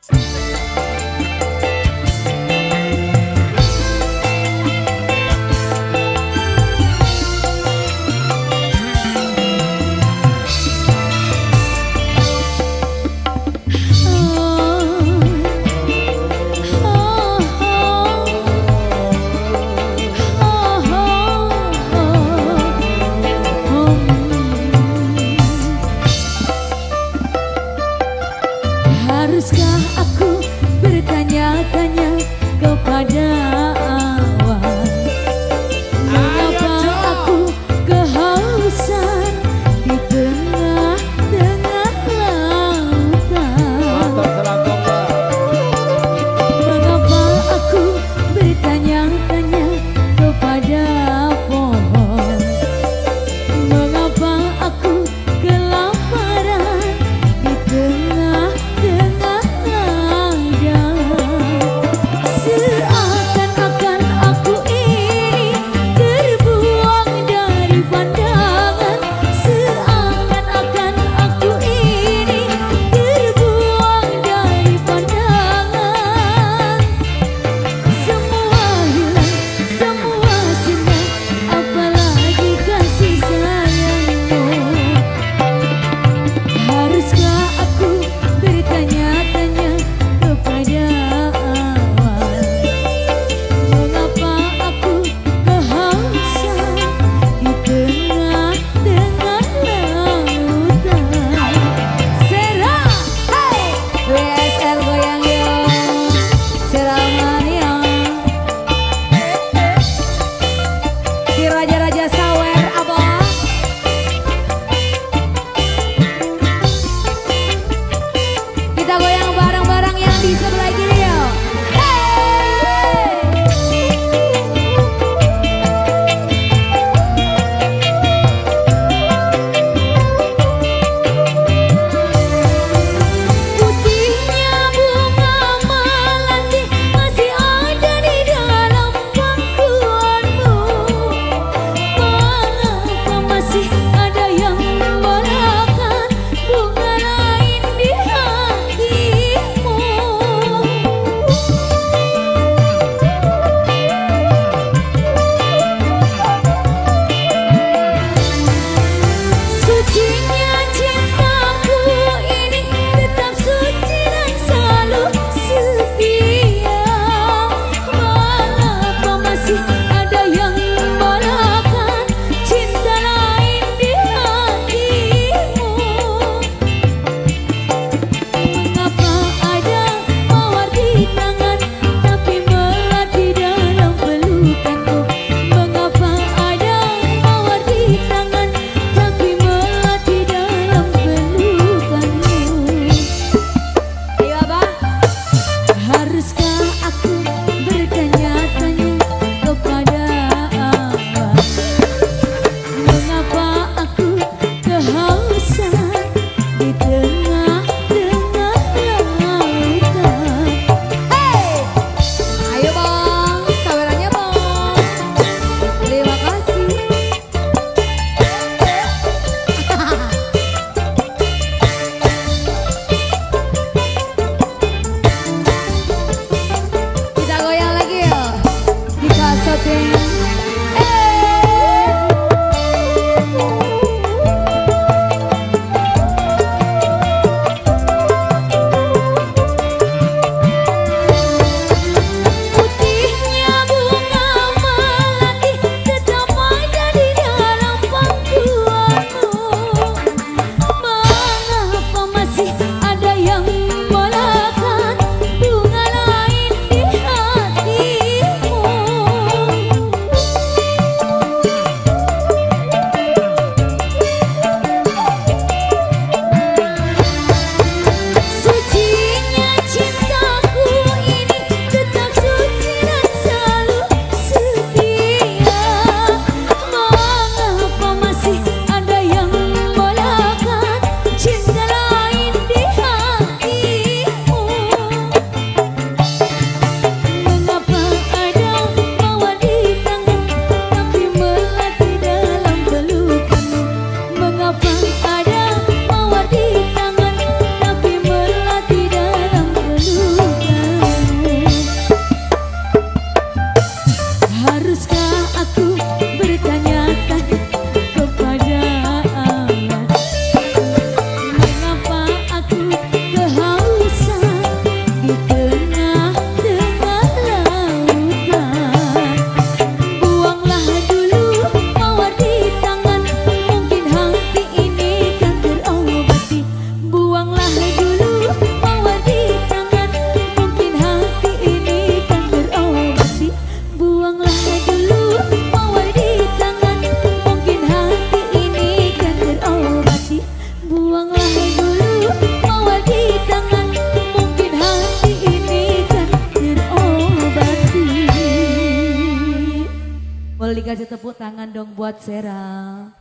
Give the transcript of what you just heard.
Seakan-akan buat Sarah.